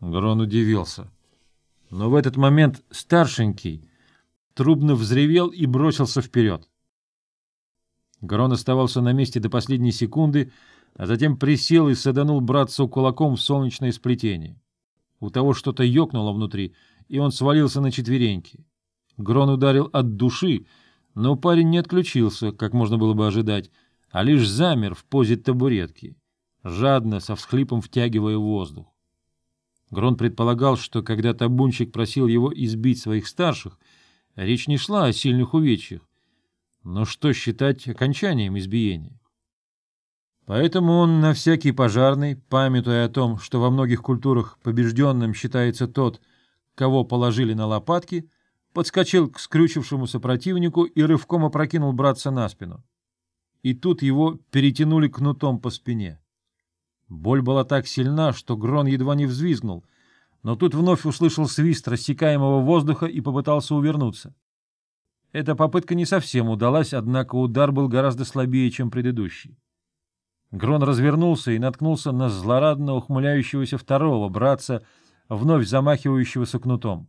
Грон удивился. Но в этот момент старшенький трубно взревел и бросился вперед. Грон оставался на месте до последней секунды, а затем присел и саданул братцу кулаком в солнечное сплетение. У того что-то ёкнуло внутри, и он свалился на четвереньки. Грон ударил от души, но парень не отключился, как можно было бы ожидать, а лишь замер в позе табуретки, жадно, со всхлипом втягивая воздух. Грон предполагал, что когда табунчик просил его избить своих старших, речь не шла о сильных увечьях, но что считать окончанием избиения? Поэтому он на всякий пожарный, памятуя о том, что во многих культурах побежденным считается тот, кого положили на лопатки, подскочил к скрючившемуся противнику и рывком опрокинул братца на спину. И тут его перетянули кнутом по спине. Боль была так сильна, что Грон едва не взвизгнул, но тут вновь услышал свист рассекаемого воздуха и попытался увернуться. Эта попытка не совсем удалась, однако удар был гораздо слабее, чем предыдущий. Грон развернулся и наткнулся на злорадно ухмыляющегося второго братца, вновь замахивающегося кнутом.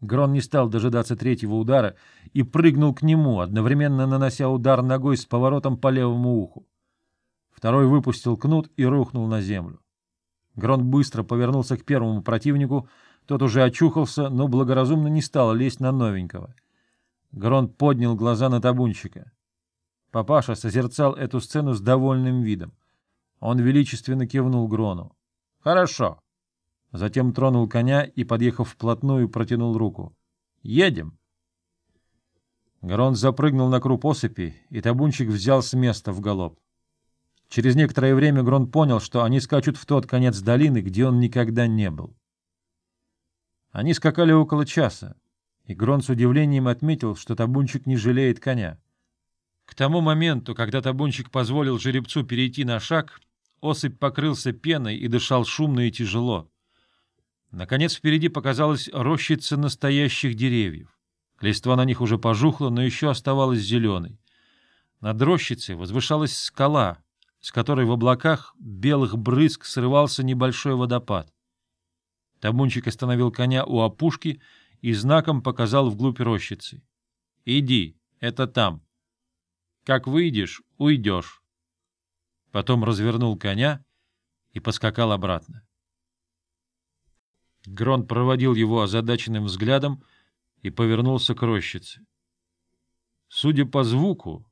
Грон не стал дожидаться третьего удара и прыгнул к нему, одновременно нанося удар ногой с поворотом по левому уху. Второй выпустил кнут и рухнул на землю. Грон быстро повернулся к первому противнику, тот уже очухался, но благоразумно не стал лезть на новенького. Грон поднял глаза на табунщика. Папаша созерцал эту сцену с довольным видом. Он величественно кивнул Грону. «Хорошо». Затем тронул коня и, подъехав вплотную, протянул руку. «Едем». Грон запрыгнул на круп осыпи, и табунчик взял с места в галоп. Через некоторое время Грон понял, что они скачут в тот конец долины, где он никогда не был. Они скакали около часа, и Грон с удивлением отметил, что табунчик не жалеет коня. К тому моменту, когда табунчик позволил жеребцу перейти на шаг, осыпь покрылся пеной и дышал шумно и тяжело. Наконец впереди показалась рощица настоящих деревьев. Листва на них уже пожухла, но еще оставалась зеленой. Над рощицей возвышалась скала, с которой в облаках белых брызг срывался небольшой водопад. Табунчик остановил коня у опушки и знаком показал вглубь рощицы. — Иди, это там. Как выйдешь, уйдешь. Потом развернул коня и поскакал обратно. Грон проводил его озадаченным взглядом и повернулся к рощице. Судя по звуку,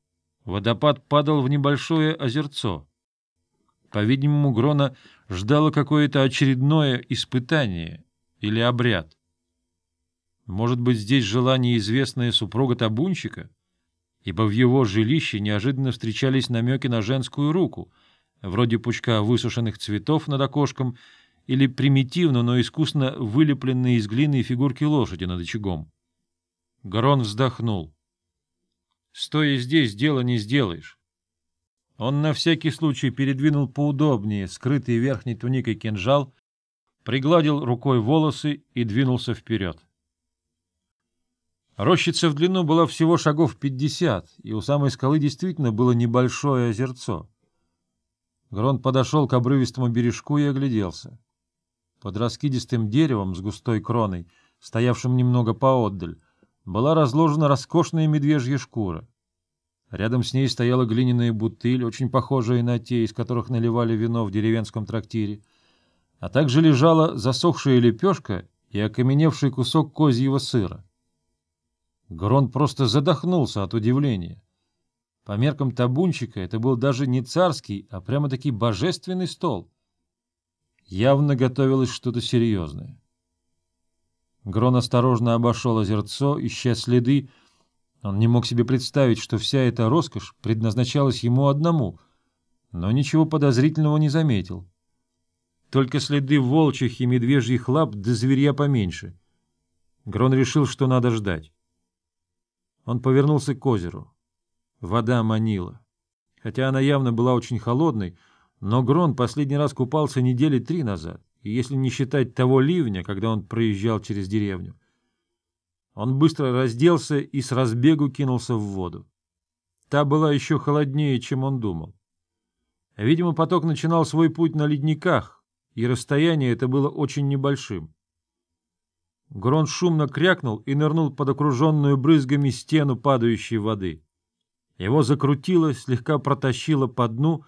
водопад падал в небольшое озерцо. По-видимому, Грона ждало какое-то очередное испытание или обряд. Может быть, здесь жила неизвестная супруга табунщика — ибо в его жилище неожиданно встречались намеки на женскую руку, вроде пучка высушенных цветов над окошком или примитивно, но искусно вылепленные из глины фигурки лошади над очагом. Гарон вздохнул. «Стоя здесь, дело не сделаешь». Он на всякий случай передвинул поудобнее скрытый верхней туникой кинжал, пригладил рукой волосы и двинулся вперед. Рощица в длину была всего шагов пятьдесят, и у самой скалы действительно было небольшое озерцо. Грон подошел к обрывистому бережку и огляделся. Под раскидистым деревом с густой кроной, стоявшим немного поотдаль, была разложена роскошная медвежья шкура. Рядом с ней стояла глиняная бутыль, очень похожая на те, из которых наливали вино в деревенском трактире, а также лежала засохшая лепешка и окаменевший кусок козьего сыра. Грон просто задохнулся от удивления. По меркам табунчика это был даже не царский, а прямо-таки божественный стол. Явно готовилось что-то серьезное. Грон осторожно обошел озерцо, ища следы. Он не мог себе представить, что вся эта роскошь предназначалась ему одному, но ничего подозрительного не заметил. Только следы волчьих и медвежьих лап да зверья поменьше. Грон решил, что надо ждать. Он повернулся к озеру. Вода манила. Хотя она явно была очень холодной, но Грон последний раз купался недели три назад, если не считать того ливня, когда он проезжал через деревню. Он быстро разделся и с разбегу кинулся в воду. Та была еще холоднее, чем он думал. Видимо, поток начинал свой путь на ледниках, и расстояние это было очень небольшим. Грон шумно крякнул и нырнул под окруженную брызгами стену падающей воды. Его закрутило, слегка протащило по дну,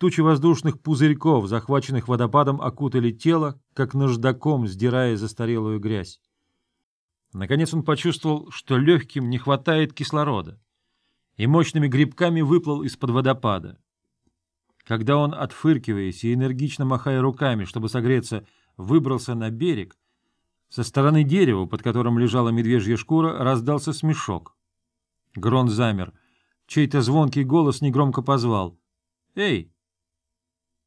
тучи воздушных пузырьков, захваченных водопадом, окутали тело, как наждаком, сдирая застарелую грязь. Наконец он почувствовал, что легким не хватает кислорода, и мощными грибками выплыл из-под водопада. Когда он, отфыркиваясь и энергично махая руками, чтобы согреться, выбрался на берег, со стороны дерева, под которым лежала медвежья шкура, раздался смешок. Грон замер. Чей-то звонкий голос негромко позвал. «Эй,